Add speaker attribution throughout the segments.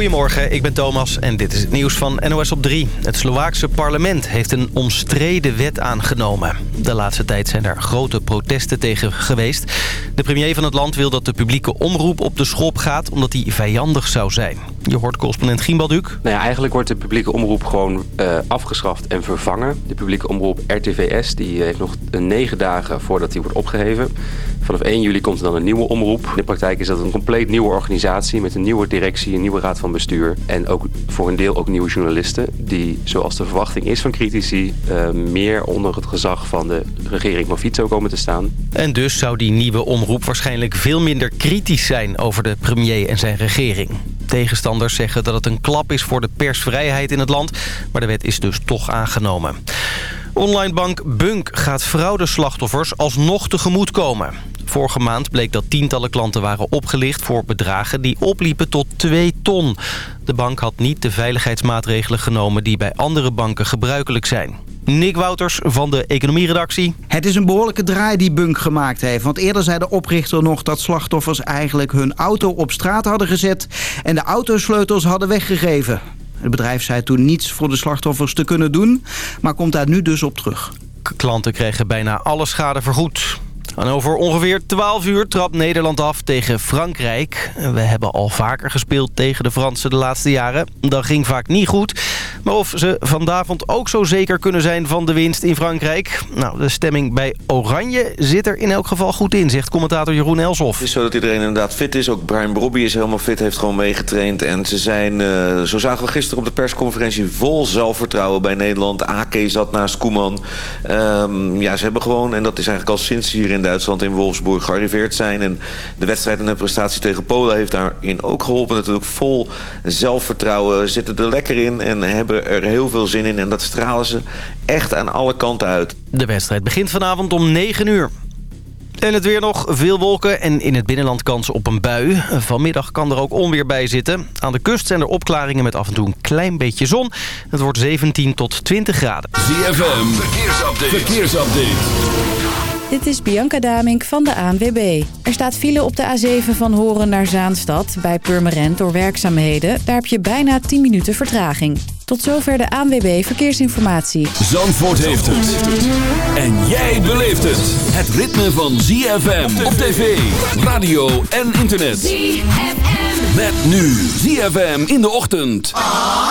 Speaker 1: Goedemorgen, ik ben Thomas en dit is het nieuws van NOS op 3. Het Slovaakse parlement heeft een omstreden wet aangenomen. De laatste tijd zijn er grote protesten tegen geweest. De premier van het land wil dat de publieke omroep op de schop gaat... omdat die vijandig zou zijn. Je hoort correspondent Gimbalduk.
Speaker 2: Nou ja, eigenlijk wordt de publieke omroep gewoon uh, afgeschaft en vervangen. De publieke omroep RTVS die heeft nog negen dagen voordat die wordt opgeheven. Vanaf 1 juli komt er dan een nieuwe omroep. In de praktijk is dat een compleet nieuwe organisatie... met een nieuwe directie, een nieuwe raad van bestuur... en ook voor een deel ook nieuwe journalisten... die, zoals de verwachting is van critici... Uh, meer onder het gezag van de regering van Fico komen te staan.
Speaker 1: En dus zou die nieuwe omroep waarschijnlijk veel minder kritisch zijn... over de premier en zijn regering. Tegenstanders zeggen dat het een klap is voor de persvrijheid in het land... maar de wet is dus toch aangenomen. Onlinebank Bunk gaat fraudeslachtoffers alsnog tegemoetkomen. Vorige maand bleek dat tientallen klanten waren opgelicht voor bedragen die opliepen tot 2 ton. De bank had niet de veiligheidsmaatregelen genomen die bij andere banken gebruikelijk zijn. Nick Wouters van de economieredactie.
Speaker 3: Het is een behoorlijke draai die Bunk gemaakt heeft. Want eerder zei de oprichter nog dat slachtoffers eigenlijk hun auto op straat hadden gezet... en de autosleutels hadden weggegeven. Het bedrijf zei toen niets voor de slachtoffers te kunnen doen, maar komt daar nu dus op terug.
Speaker 1: Klanten kregen bijna alle schade vergoed. En over ongeveer 12 uur trapt Nederland af tegen Frankrijk. We hebben al vaker gespeeld tegen de Fransen de laatste jaren. Dat ging vaak niet goed. Maar of ze vanavond ook zo zeker kunnen zijn van de winst in Frankrijk... Nou, de stemming bij Oranje zit er in elk geval goed in, zegt commentator Jeroen Elshoff.
Speaker 4: Het is zo dat iedereen inderdaad fit is. Ook Brian Brobby is helemaal fit, heeft gewoon meegetraind. En ze zijn, uh, zo zagen we gisteren op de persconferentie, vol zelfvertrouwen bij Nederland. AK zat naast Koeman. Um, ja, ze hebben gewoon, en dat is eigenlijk al sinds hier in Duitsland in Wolfsburg gearriveerd zijn. En de wedstrijd en de prestatie tegen Polen heeft daarin ook geholpen. Natuurlijk vol zelfvertrouwen, zitten er lekker in en hebben er heel veel zin in. En dat stralen ze echt aan alle kanten uit.
Speaker 1: De wedstrijd begint vanavond om 9 uur. En het weer nog, veel wolken en in het binnenland kans op een bui. Vanmiddag kan er ook onweer bij zitten. Aan de kust zijn er opklaringen met af en toe een klein beetje zon. Het wordt 17 tot 20 graden.
Speaker 5: ZFM, verkeersupdate. verkeersupdate.
Speaker 6: Dit is Bianca Damink van de ANWB. Er staat file op de A7 van Horen naar Zaanstad bij Purmerend door werkzaamheden. Daar heb je bijna 10 minuten vertraging. Tot zover de ANWB Verkeersinformatie.
Speaker 5: Zandvoort heeft het. En jij beleeft het. Het ritme van ZFM op tv, radio en internet. ZFM. Met nu ZFM in de ochtend. Oh,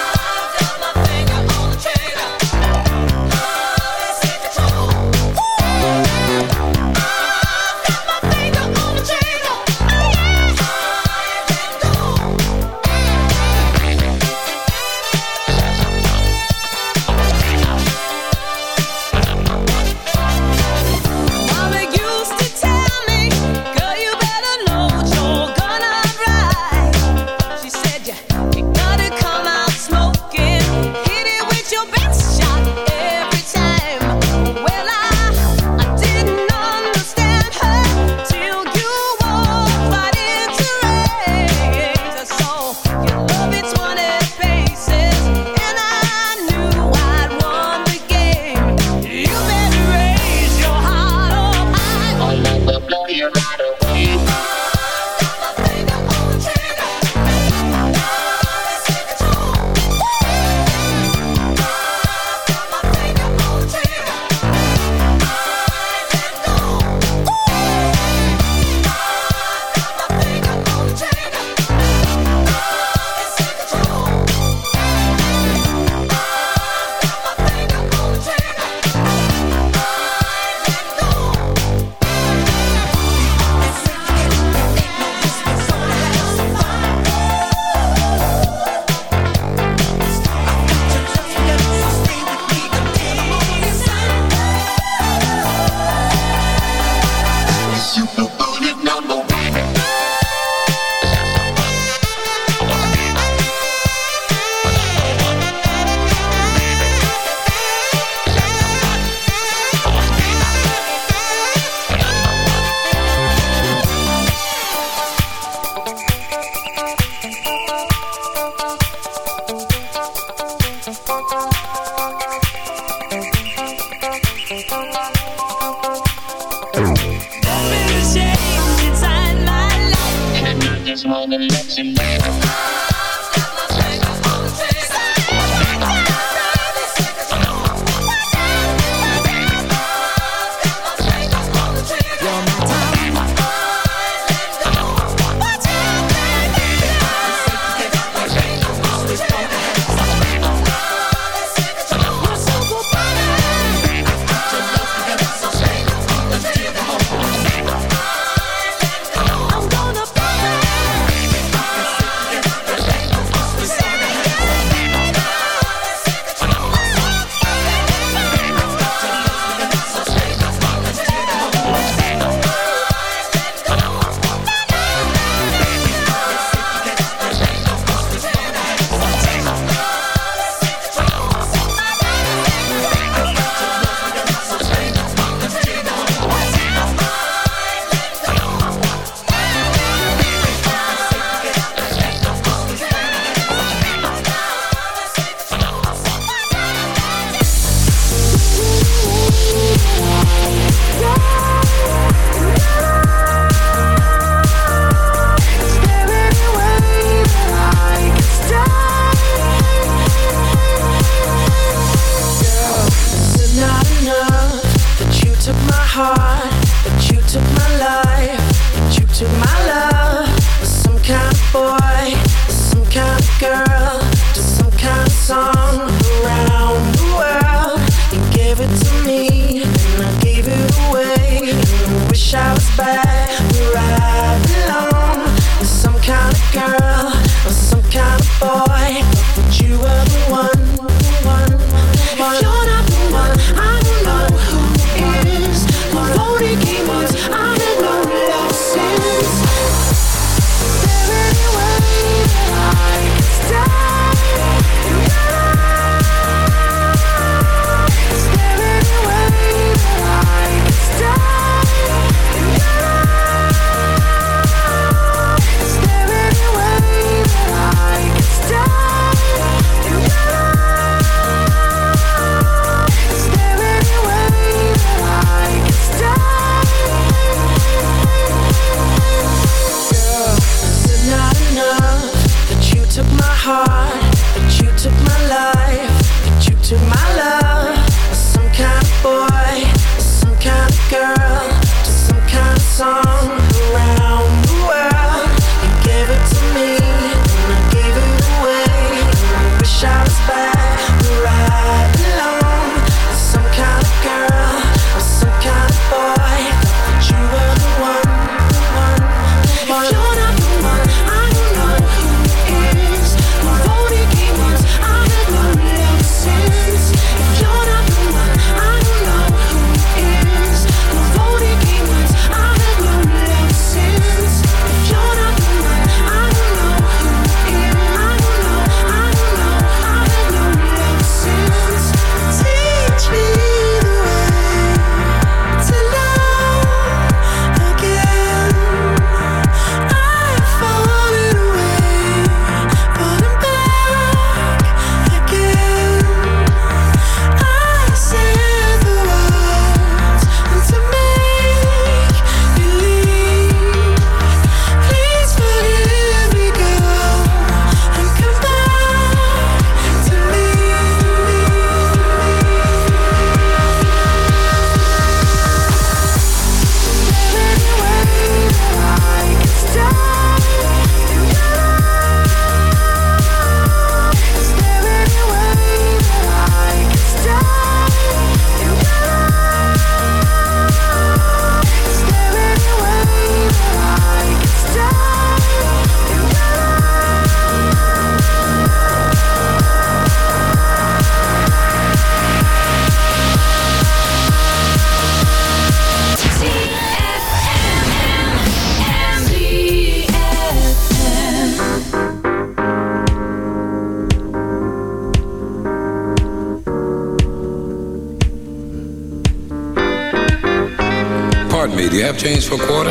Speaker 7: change for quarter.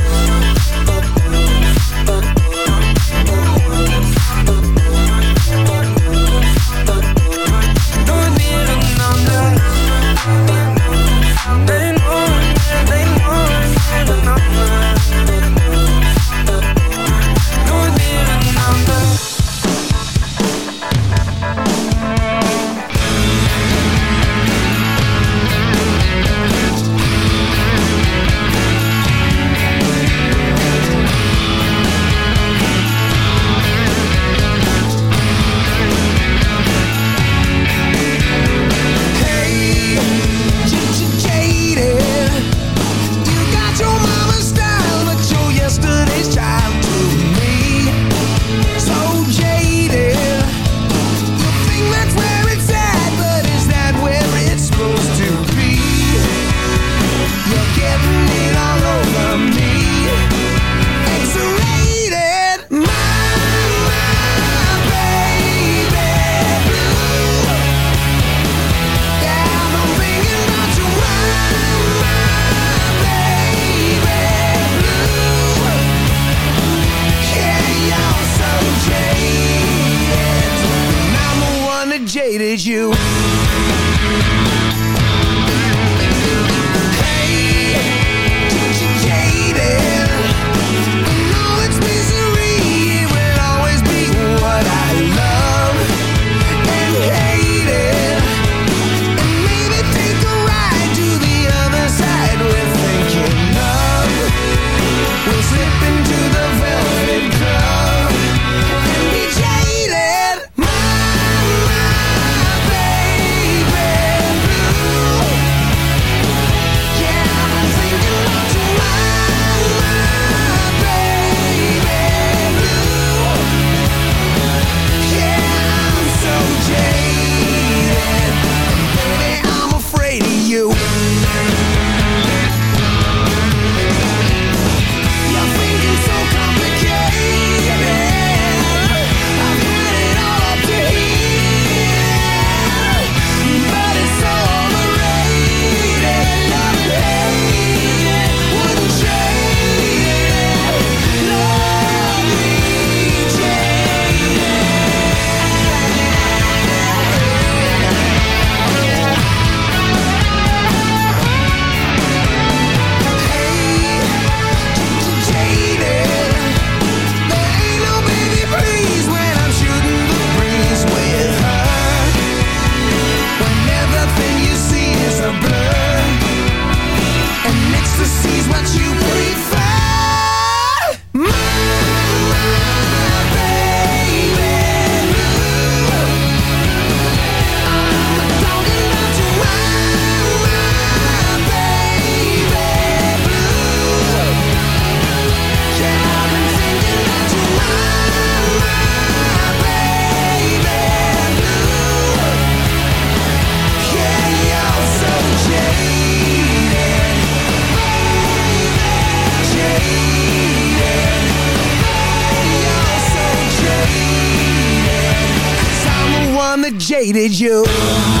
Speaker 8: dated you.
Speaker 9: hated you?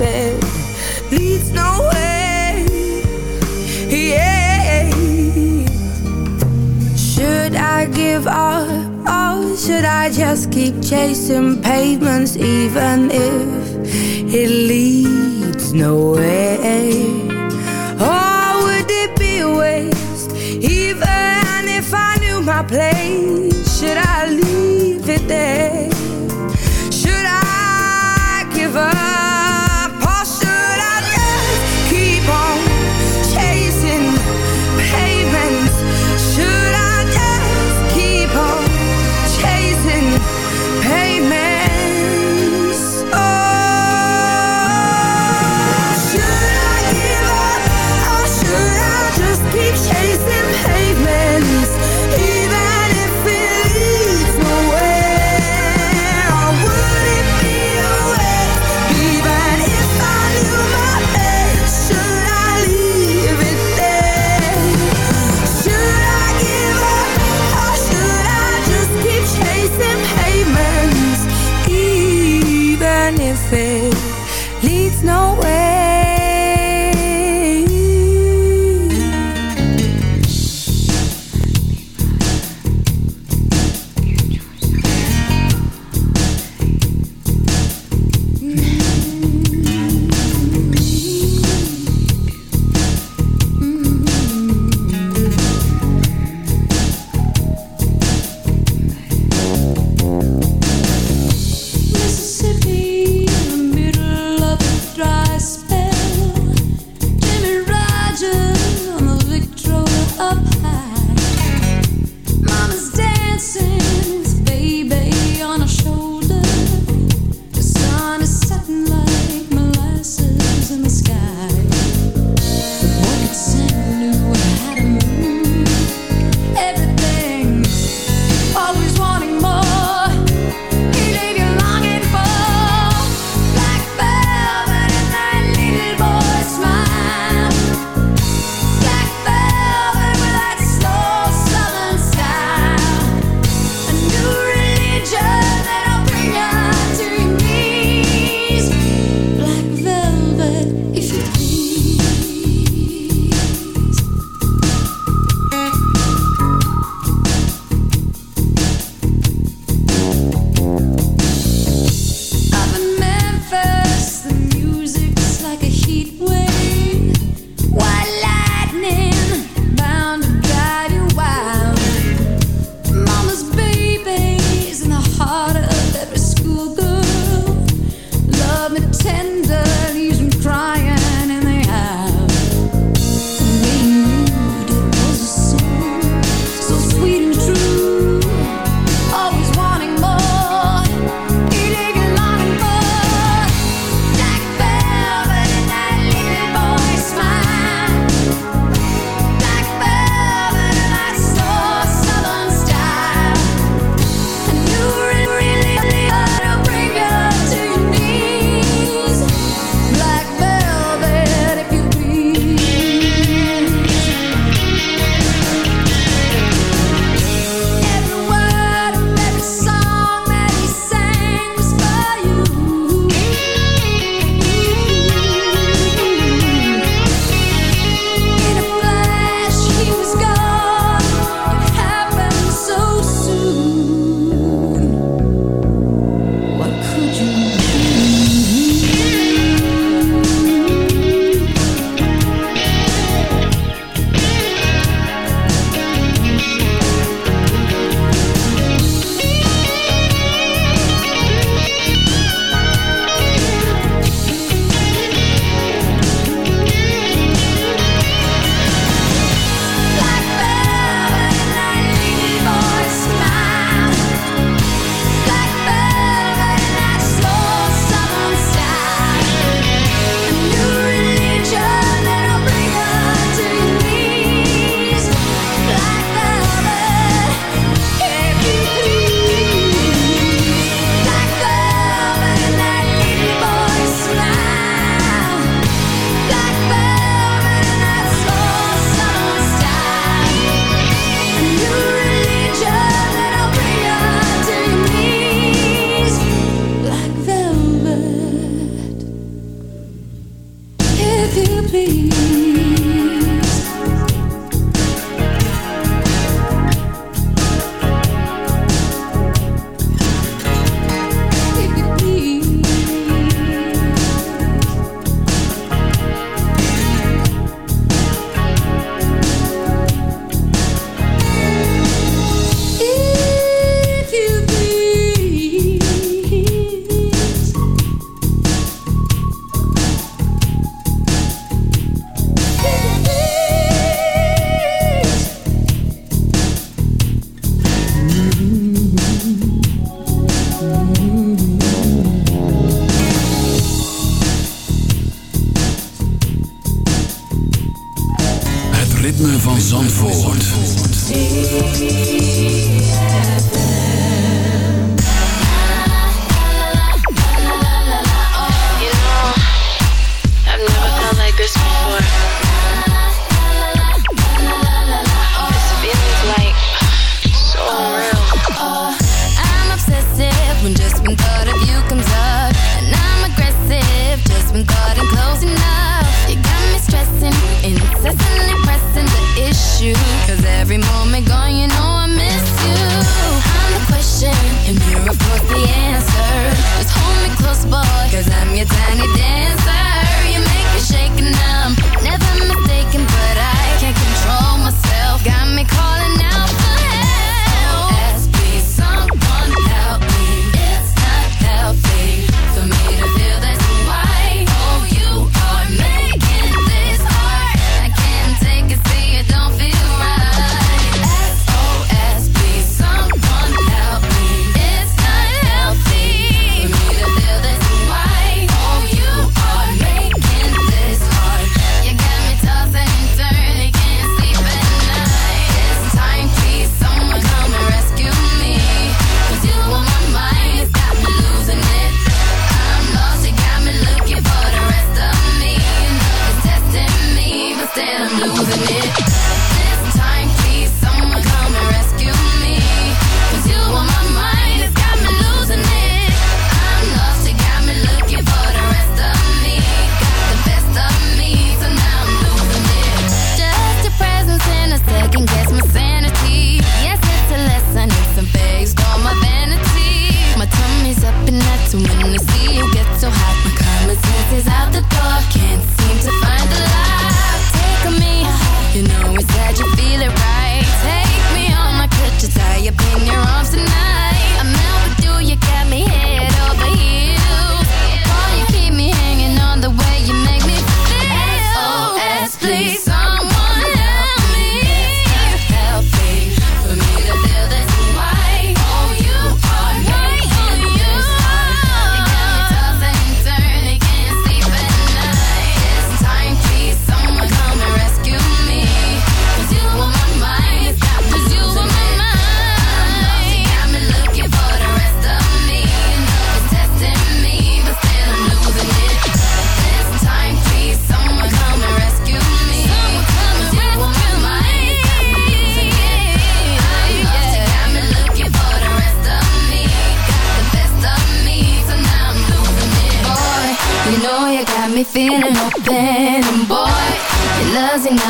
Speaker 10: said leads nowhere. Yeah. Should I give up? Or should I just keep chasing pavements even if it leads nowhere? Or would it be a waste even if I knew my place? Should I leave it there? Should I give up?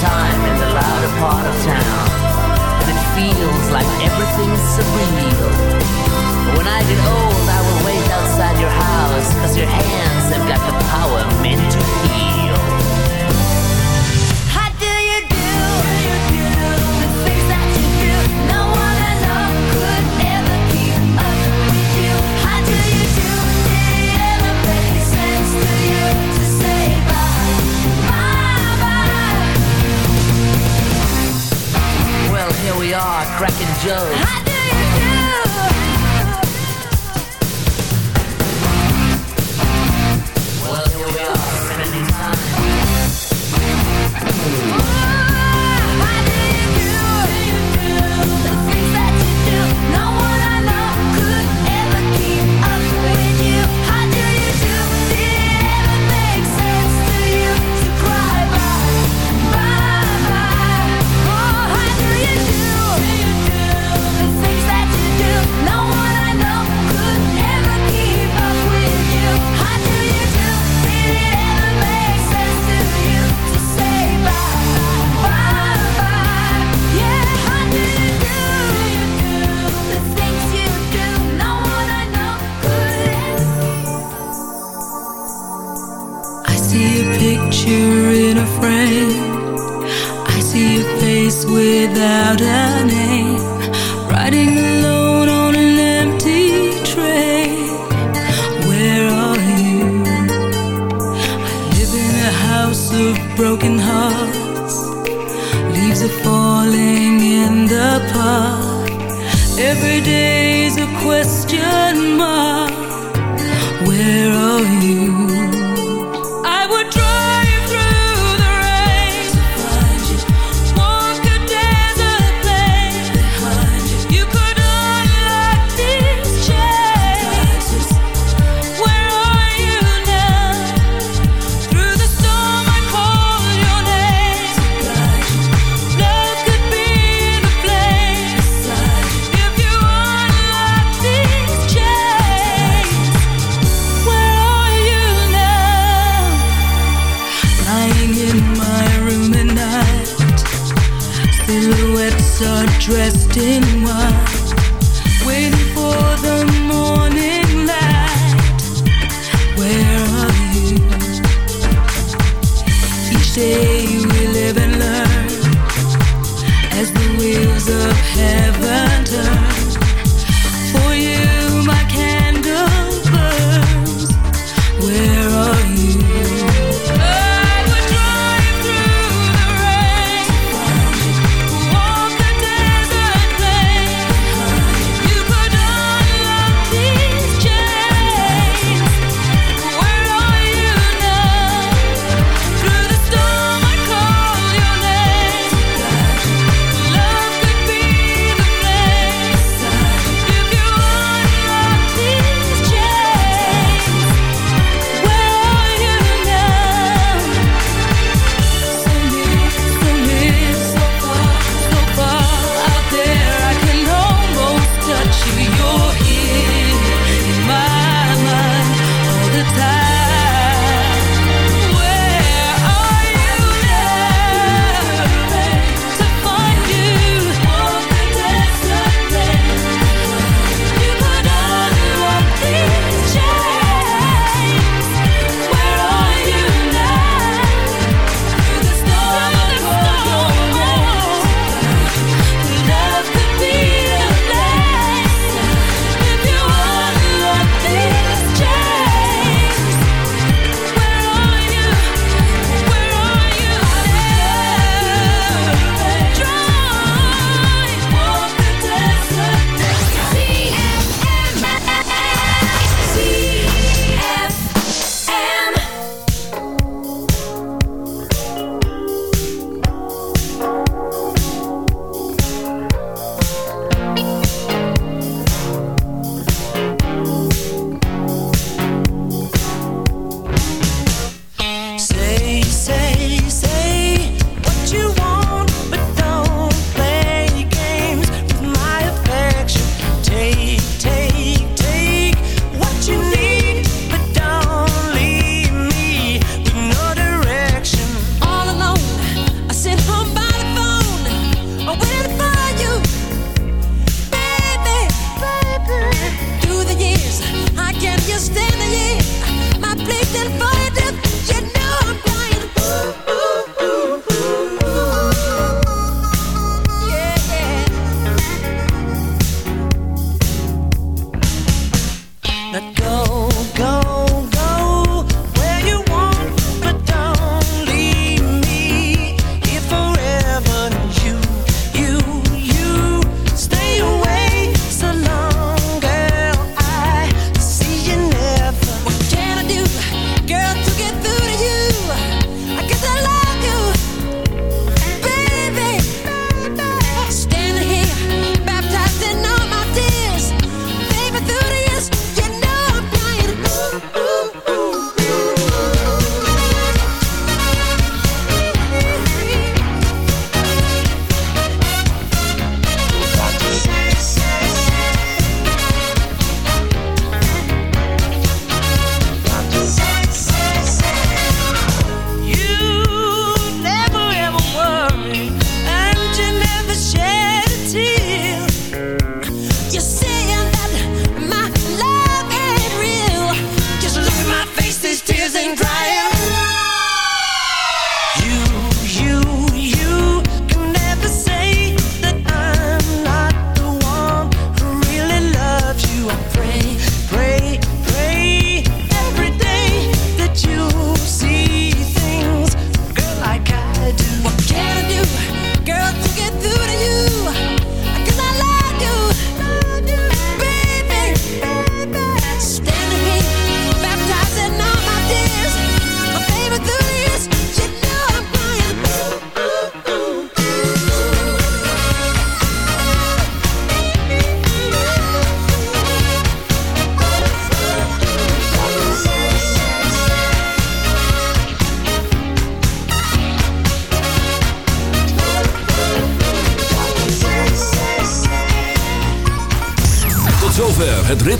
Speaker 11: time in the louder part of town. And it feels like everything's
Speaker 5: sublime.